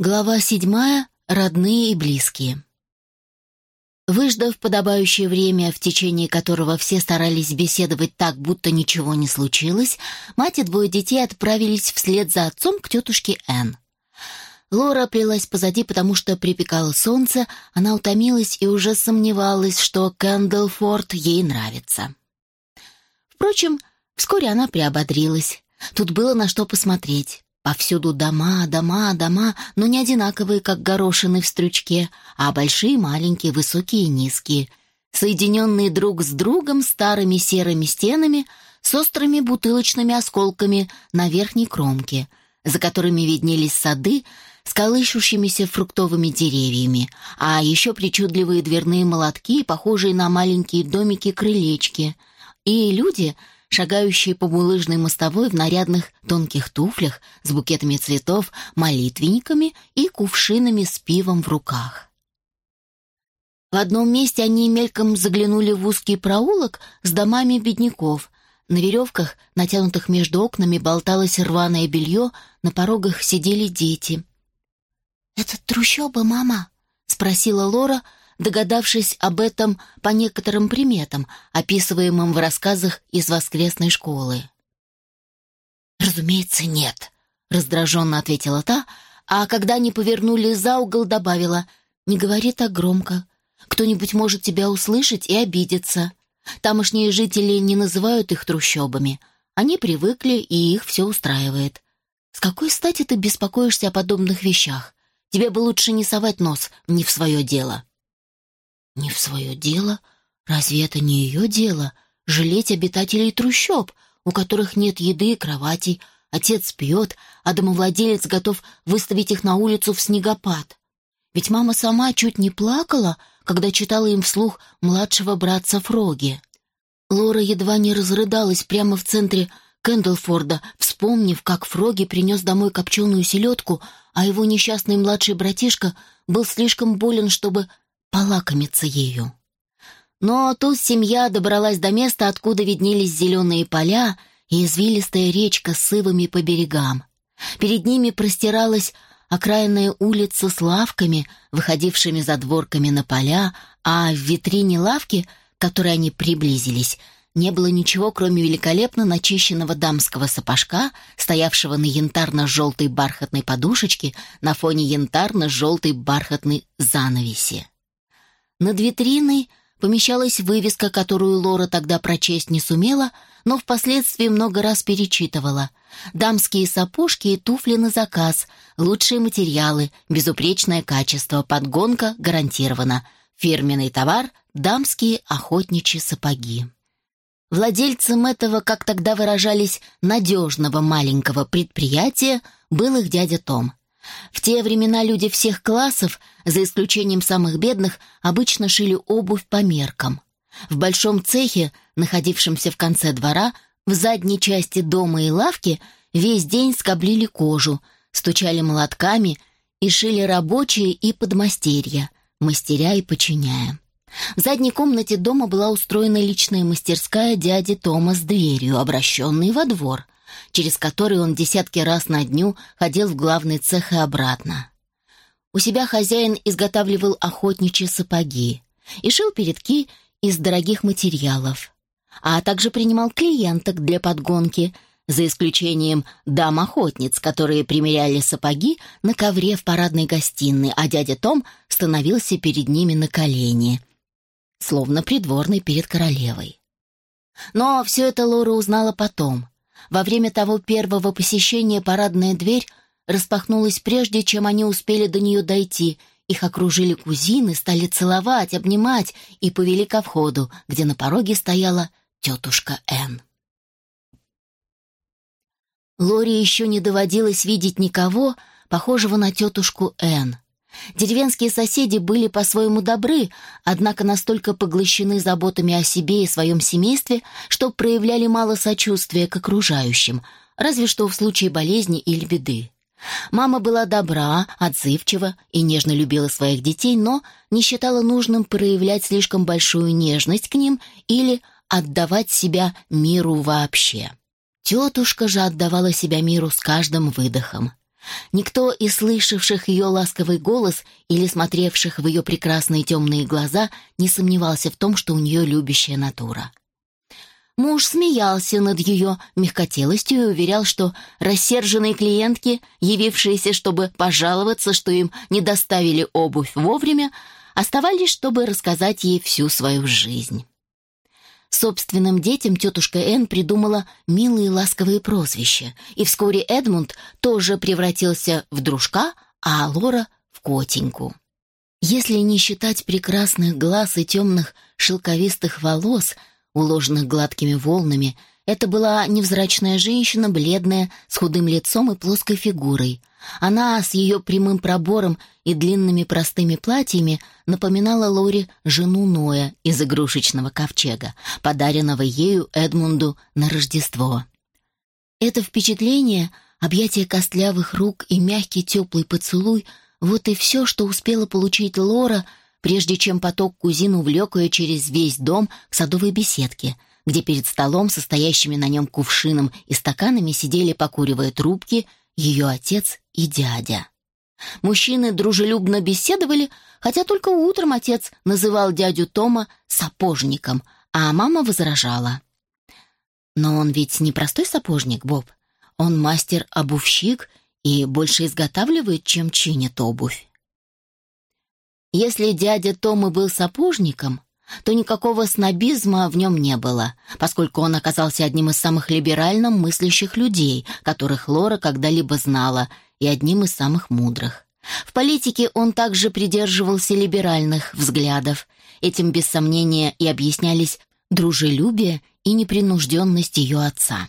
Глава седьмая. Родные и близкие. Выждав подобающее время, в течение которого все старались беседовать так, будто ничего не случилось, мать и двое детей отправились вслед за отцом к тетушке Энн. Лора плелась позади, потому что припекало солнце, она утомилась и уже сомневалась, что Кэндлфорд ей нравится. Впрочем, вскоре она приободрилась. Тут было на что посмотреть. Повсюду дома, дома, дома, но не одинаковые, как горошины в стручке, а большие, маленькие, высокие низкие, соединенные друг с другом старыми серыми стенами с острыми бутылочными осколками на верхней кромке, за которыми виднелись сады с колышущимися фруктовыми деревьями, а еще причудливые дверные молотки, похожие на маленькие домики-крылечки, и люди — шагающие по булыжной мостовой в нарядных тонких туфлях с букетами цветов, молитвенниками и кувшинами с пивом в руках. В одном месте они мельком заглянули в узкий проулок с домами бедняков. На веревках, натянутых между окнами, болталось рваное белье, на порогах сидели дети. «Это трущоба, мама?» — спросила Лора, догадавшись об этом по некоторым приметам, описываемым в рассказах из воскресной школы. «Разумеется, нет», — раздраженно ответила та, а когда они повернули за угол, добавила, «Не говори так громко. Кто-нибудь может тебя услышать и обидеться. Тамошние жители не называют их трущобами. Они привыкли, и их все устраивает. С какой стати ты беспокоишься о подобных вещах? Тебе бы лучше не совать нос не в свое дело». Не в свое дело? Разве это не ее дело? Жалеть обитателей трущоб, у которых нет еды и кроватей, отец пьет, а домовладелец готов выставить их на улицу в снегопад. Ведь мама сама чуть не плакала, когда читала им вслух младшего братца Фроги. Лора едва не разрыдалась прямо в центре Кэндлфорда, вспомнив, как Фроги принес домой копченую селедку, а его несчастный младший братишка был слишком болен, чтобы полакомиться ею. Но тут семья добралась до места, откуда виднелись зеленые поля и извилистая речка с ивами по берегам. Перед ними простиралась окраинная улица с лавками, выходившими за дворками на поля, а в витрине лавки, к которой они приблизились, не было ничего, кроме великолепно начищенного дамского сапожка, стоявшего на янтарно-желтой бархатной подушечке на фоне янтарно-желтой бархатной занавеси. Над витриной помещалась вывеска, которую Лора тогда прочесть не сумела, но впоследствии много раз перечитывала. «Дамские сапожки и туфли на заказ, лучшие материалы, безупречное качество, подгонка гарантирована. Фирменный товар – дамские охотничьи сапоги». Владельцем этого, как тогда выражались, надежного маленького предприятия был их дядя Том. В те времена люди всех классов, за исключением самых бедных, обычно шили обувь по меркам. В большом цехе, находившемся в конце двора, в задней части дома и лавки, весь день скоблили кожу, стучали молотками и шили рабочие и подмастерья, мастеря и починяя. В задней комнате дома была устроена личная мастерская дяди Тома с дверью, обращенной во двор — через который он десятки раз на дню ходил в главный цех и обратно. У себя хозяин изготавливал охотничьи сапоги и шил передки из дорогих материалов, а также принимал клиенток для подгонки, за исключением дам-охотниц, которые примеряли сапоги на ковре в парадной гостиной, а дядя Том становился перед ними на колени, словно придворный перед королевой. Но все это Лора узнала потом. Во время того первого посещения парадная дверь распахнулась прежде, чем они успели до нее дойти. Их окружили кузины, стали целовать, обнимать и повели ко входу, где на пороге стояла тетушка Энн. Лори еще не доводилось видеть никого, похожего на тетушку Энн. Деревенские соседи были по-своему добры, однако настолько поглощены заботами о себе и своем семействе, что проявляли мало сочувствия к окружающим, разве что в случае болезни или беды. Мама была добра, отзывчива и нежно любила своих детей, но не считала нужным проявлять слишком большую нежность к ним или отдавать себя миру вообще. Тетушка же отдавала себя миру с каждым выдохом. Никто из слышавших ее ласковый голос или смотревших в ее прекрасные темные глаза не сомневался в том, что у нее любящая натура. Муж смеялся над ее мягкотелостью и уверял, что рассерженные клиентки, явившиеся, чтобы пожаловаться, что им не доставили обувь вовремя, оставались, чтобы рассказать ей всю свою жизнь. Собственным детям тетушка Энн придумала милые ласковые прозвища, и вскоре Эдмунд тоже превратился в дружка, а Лора — в котеньку. Если не считать прекрасных глаз и темных шелковистых волос, уложенных гладкими волнами, это была невзрачная женщина, бледная, с худым лицом и плоской фигурой, она с ее прямым пробором и длинными простыми платьями напоминала Лори жену Ноя из игрушечного ковчега, подаренного ею Эдмунду на Рождество. Это впечатление, объятие костлявых рук и мягкий теплый поцелуй — вот и все, что успела получить Лора, прежде чем поток кузин увлек ее через весь дом к садовой беседке — где перед столом, состоящими на нем кувшином и стаканами, сидели, покуривая трубки, ее отец и дядя. Мужчины дружелюбно беседовали, хотя только утром отец называл дядю Тома сапожником, а мама возражала. Но он ведь не простой сапожник, Боб. Он мастер-обувщик и больше изготавливает, чем чинит обувь. Если дядя Тома был сапожником, то никакого снобизма в нем не было, поскольку он оказался одним из самых либерально мыслящих людей, которых Лора когда-либо знала, и одним из самых мудрых. В политике он также придерживался либеральных взглядов. Этим, без сомнения, и объяснялись дружелюбие и непринужденность ее отца.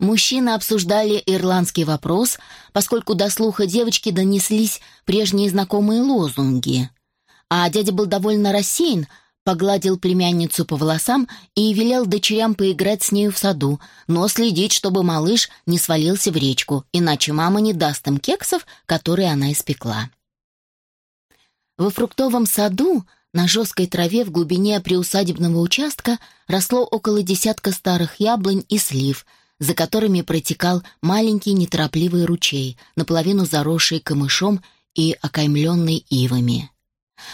Мужчины обсуждали ирландский вопрос, поскольку до слуха девочки донеслись прежние знакомые лозунги. А дядя был довольно рассеян, погладил племянницу по волосам и велел дочерям поиграть с нею в саду, но следить, чтобы малыш не свалился в речку, иначе мама не даст им кексов, которые она испекла. Во фруктовом саду на жесткой траве в глубине приусадебного участка росло около десятка старых яблонь и слив, за которыми протекал маленький неторопливый ручей, наполовину заросший камышом и окаймленный ивами.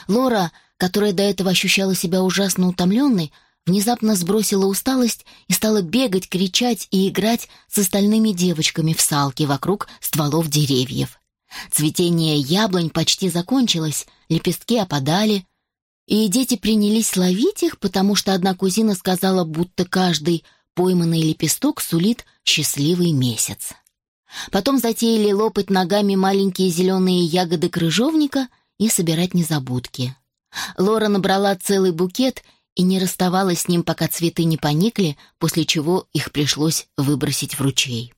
Лора которая до этого ощущала себя ужасно утомленной, внезапно сбросила усталость и стала бегать, кричать и играть с остальными девочками в салке вокруг стволов деревьев. Цветение яблонь почти закончилось, лепестки опадали, и дети принялись ловить их, потому что одна кузина сказала, будто каждый пойманный лепесток сулит счастливый месяц. Потом затеяли лопать ногами маленькие зеленые ягоды крыжовника и собирать незабудки. Лора набрала целый букет и не расставалась с ним, пока цветы не поникли, после чего их пришлось выбросить в ручей.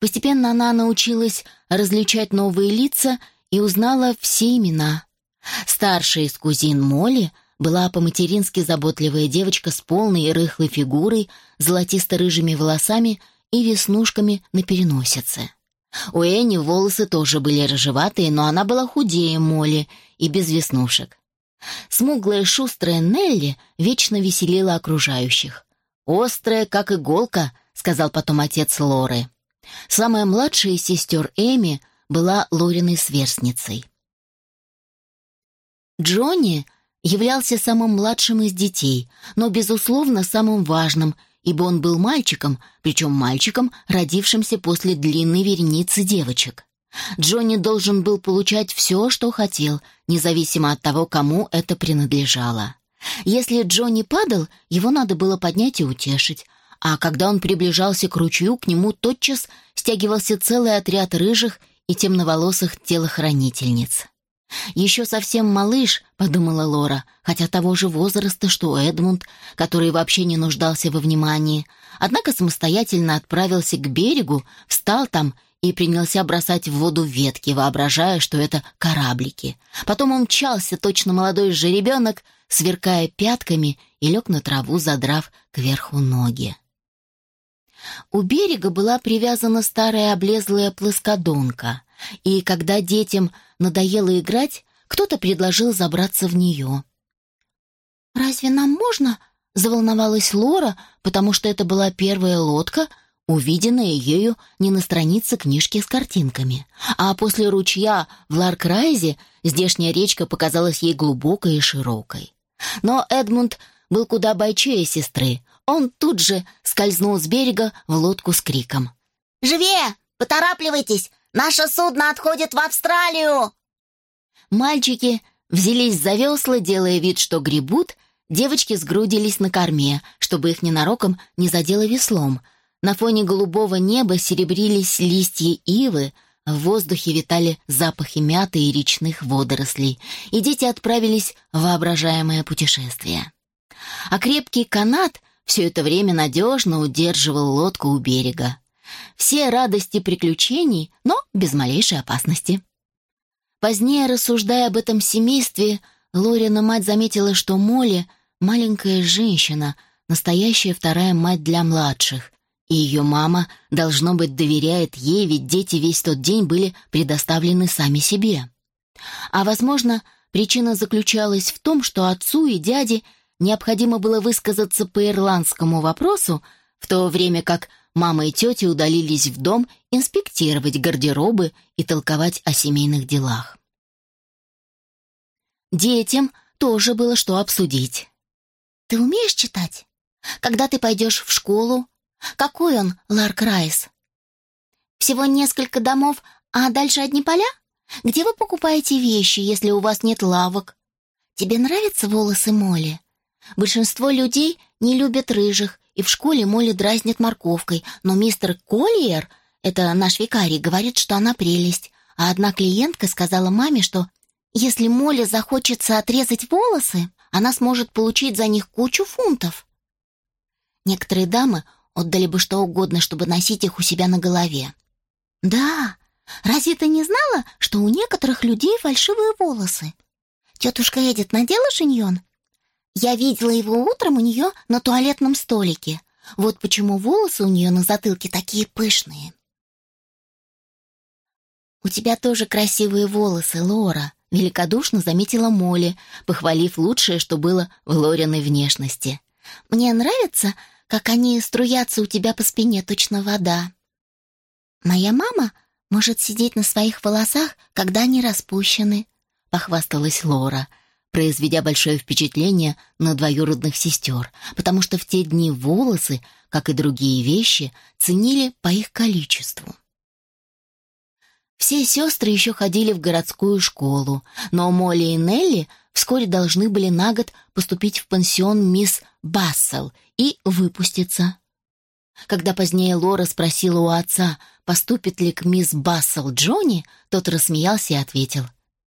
Постепенно она научилась различать новые лица и узнала все имена. Старшая из кузин Молли была по-матерински заботливая девочка с полной и рыхлой фигурой, золотисто-рыжими волосами и веснушками на переносице. У Энни волосы тоже были рыжеватые, но она была худее Молли и без веснушек. Смуглая шустрая Нелли вечно веселила окружающих. «Острая, как иголка», — сказал потом отец Лоры. Самая младшая из сестер Эми была Лориной сверстницей. Джонни являлся самым младшим из детей, но, безусловно, самым важным — ибо он был мальчиком, причем мальчиком, родившимся после длинной вереницы девочек. Джонни должен был получать все, что хотел, независимо от того, кому это принадлежало. Если Джонни падал, его надо было поднять и утешить, а когда он приближался к ручью, к нему тотчас стягивался целый отряд рыжих и темноволосых телохранительниц. «Еще совсем малыш», — подумала Лора, хотя того же возраста, что Эдмунд, который вообще не нуждался во внимании. Однако самостоятельно отправился к берегу, встал там и принялся бросать в воду ветки, воображая, что это кораблики. Потом он мчался, точно молодой жеребенок, сверкая пятками, и лег на траву, задрав кверху ноги. У берега была привязана старая облезлая плоскодонка, и когда детям надоело играть, кто-то предложил забраться в нее. «Разве нам можно?» — заволновалась Лора, потому что это была первая лодка, увиденное ею не на странице книжки с картинками. А после ручья в Ларкрайзе здешняя речка показалась ей глубокой и широкой. Но Эдмунд был куда бойчее сестры. Он тут же скользнул с берега в лодку с криком. «Живее! Поторапливайтесь! Наше судно отходит в Австралию!» Мальчики взялись за весла, делая вид, что гребут, девочки сгрудились на корме, чтобы их ненароком не задело веслом. На фоне голубого неба серебрились листья ивы, в воздухе витали запахи мяты и речных водорослей, и дети отправились в воображаемое путешествие. А крепкий канат все это время надежно удерживал лодку у берега. Все радости приключений, но без малейшей опасности. Позднее, рассуждая об этом семействе, Лорина мать заметила, что Молли — маленькая женщина, настоящая вторая мать для младших, и ее мама, должно быть, доверяет ей, ведь дети весь тот день были предоставлены сами себе. А, возможно, причина заключалась в том, что отцу и дяде необходимо было высказаться по ирландскому вопросу, в то время как мама и тетя удалились в дом инспектировать гардеробы и толковать о семейных делах. Детям тоже было что обсудить. «Ты умеешь читать? Когда ты пойдешь в школу? Какой он, Ларк Райс?» «Всего несколько домов, а дальше одни поля? Где вы покупаете вещи, если у вас нет лавок? Тебе нравятся волосы Молли? Большинство людей не любят рыжих, и в школе Молли дразнит морковкой, но мистер Коллиер, это наш викарий, говорит, что она прелесть. А одна клиентка сказала маме, что если Молли захочется отрезать волосы, она сможет получить за них кучу фунтов. Некоторые дамы отдали бы что угодно, чтобы носить их у себя на голове. Да, разве ты не знала, что у некоторых людей фальшивые волосы? Тетушка Эдит надела шиньон? Я видела его утром у нее на туалетном столике. Вот почему волосы у нее на затылке такие пышные. «У тебя тоже красивые волосы, Лора», — великодушно заметила Молли, похвалив лучшее, что было в Лориной внешности. «Мне нравится, как они струятся у тебя по спине, точно вода». «Моя мама может сидеть на своих волосах, когда они распущены», — похвасталась Лора — произведя большое впечатление на двоюродных сестер, потому что в те дни волосы, как и другие вещи, ценили по их количеству. Все сестры еще ходили в городскую школу, но Молли и Нелли вскоре должны были на год поступить в пансион мисс Бассел и выпуститься. Когда позднее Лора спросила у отца, поступит ли к мисс Бассел Джонни, тот рассмеялся и ответил,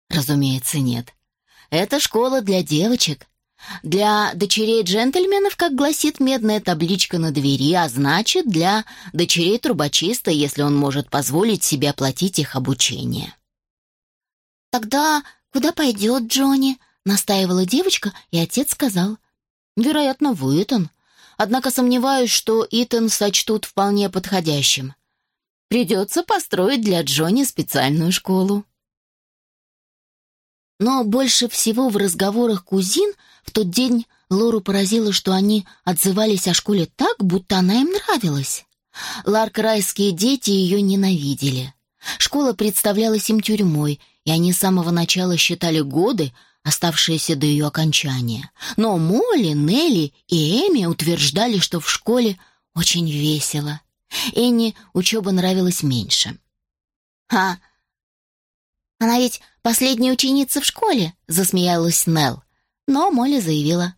«Разумеется, нет. Это школа для девочек. Для дочерей джентльменов, как гласит медная табличка на двери, а значит, для дочерей трубочиста, если он может позволить себе оплатить их обучение. «Тогда куда пойдет Джонни?» — настаивала девочка, и отец сказал. «Вероятно, в Итон. Однако сомневаюсь, что Итон сочтут вполне подходящим. Придется построить для Джонни специальную школу». Но больше всего в разговорах кузин в тот день Лору поразило, что они отзывались о школе так, будто она им нравилась. Ларк-райские дети ее ненавидели. Школа представлялась им тюрьмой, и они с самого начала считали годы, оставшиеся до ее окончания. Но Молли, Нелли и Эми утверждали, что в школе очень весело. Энни учеба нравилась меньше. «А, она ведь последняя ученица в школе», — засмеялась Нелл. Но Молли заявила.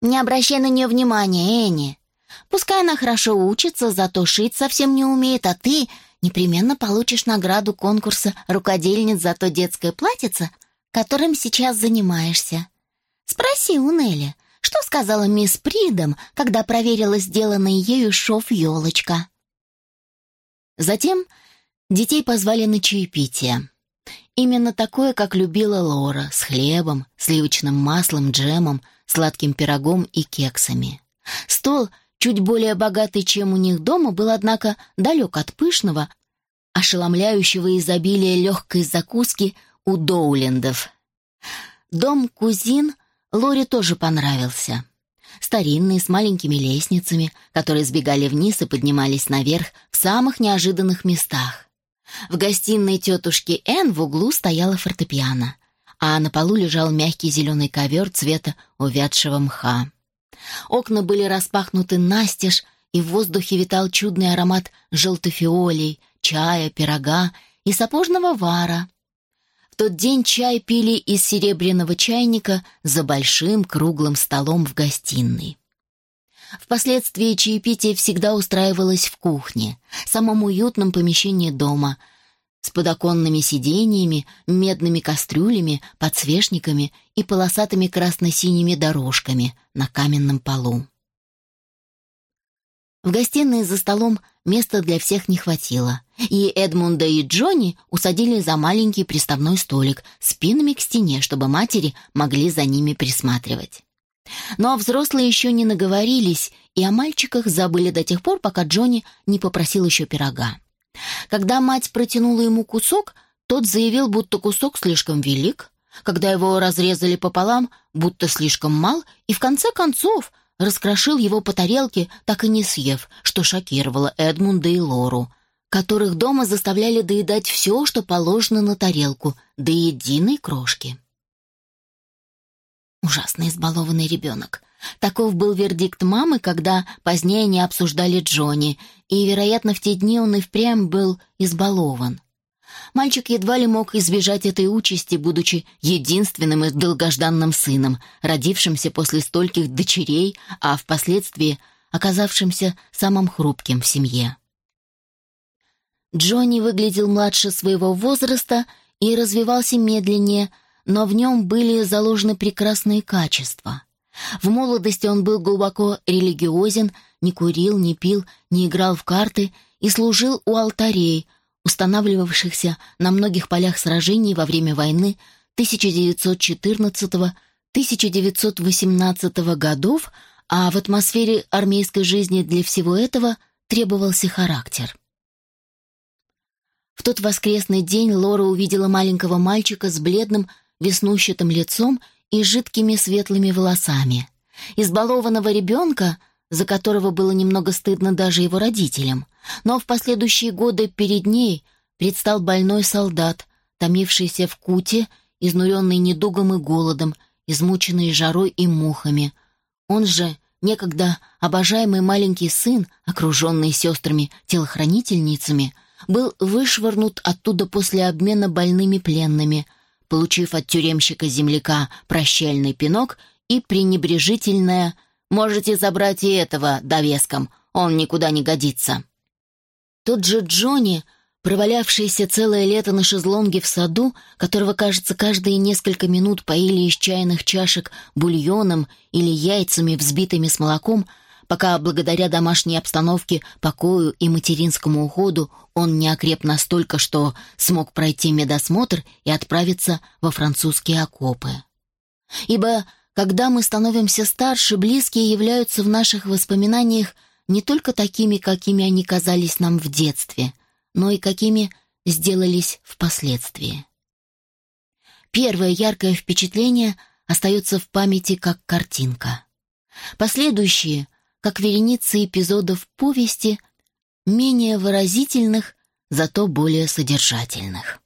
«Не обращай на нее внимания, Энни. Пускай она хорошо учится, зато шить совсем не умеет, а ты непременно получишь награду конкурса рукодельниц за то детское платьице, которым сейчас занимаешься. Спроси у Нелли, что сказала мисс Придом, когда проверила сделанный ею шов елочка. Затем детей позвали на чаепитие. Именно такое, как любила Лора, с хлебом, сливочным маслом, джемом, сладким пирогом и кексами. Стол, чуть более богатый, чем у них дома, был, однако, далек от пышного, ошеломляющего изобилия легкой закуски у Доулендов. Дом кузин Лоре тоже понравился. старинные, с маленькими лестницами, которые сбегали вниз и поднимались наверх в самых неожиданных местах. В гостиной тетушки Н в углу стояла фортепиано, а на полу лежал мягкий зеленый ковер цвета увядшего мха. Окна были распахнуты настежь, и в воздухе витал чудный аромат желтофиолей, чая, пирога и сапожного вара. В тот день чай пили из серебряного чайника за большим круглым столом в гостиной. Впоследствии чаепитие всегда устраивалось в кухне, самом уютном помещении дома, с подоконными сиденьями, медными кастрюлями, подсвечниками и полосатыми красно-синими дорожками на каменном полу. В гостиной за столом места для всех не хватило, и Эдмунда и Джонни усадили за маленький приставной столик спинами к стене, чтобы матери могли за ними присматривать. Но взрослые еще не наговорились, и о мальчиках забыли до тех пор, пока Джонни не попросил еще пирога. Когда мать протянула ему кусок, тот заявил, будто кусок слишком велик, когда его разрезали пополам, будто слишком мал, и в конце концов раскрошил его по тарелке, так и не съев, что шокировало Эдмунда и Лору, которых дома заставляли доедать все, что положено на тарелку, до единой крошки. Ужасно избалованный ребенок. Таков был вердикт мамы, когда позднее не обсуждали Джонни, и, вероятно, в те дни он и впрямь был избалован. Мальчик едва ли мог избежать этой участи, будучи единственным и долгожданным сыном, родившимся после стольких дочерей, а впоследствии оказавшимся самым хрупким в семье. Джонни выглядел младше своего возраста и развивался медленнее, но в нем были заложены прекрасные качества. В молодости он был глубоко религиозен, не курил, не пил, не играл в карты и служил у алтарей, устанавливавшихся на многих полях сражений во время войны 1914-1918 годов, а в атмосфере армейской жизни для всего этого требовался характер. В тот воскресный день Лора увидела маленького мальчика с бледным, веснущатым лицом и жидкими светлыми волосами. Избалованного ребенка, за которого было немного стыдно даже его родителям, но в последующие годы перед ней предстал больной солдат, томившийся в куте, изнуренный недугом и голодом, измученный жарой и мухами. Он же, некогда обожаемый маленький сын, окруженный сестрами-телохранительницами, был вышвырнут оттуда после обмена больными пленными – получив от тюремщика-земляка прощальный пинок и пренебрежительное «Можете забрать и этого довеском, он никуда не годится». Тот же Джонни, провалявшийся целое лето на шезлонге в саду, которого, кажется, каждые несколько минут поили из чайных чашек бульоном или яйцами, взбитыми с молоком, пока благодаря домашней обстановке, покою и материнскому уходу он не окреп настолько, что смог пройти медосмотр и отправиться во французские окопы. Ибо когда мы становимся старше, близкие являются в наших воспоминаниях не только такими, какими они казались нам в детстве, но и какими сделались впоследствии. Первое яркое впечатление остается в памяти как картинка. Последующие — как вереница эпизодов повести, менее выразительных, зато более содержательных.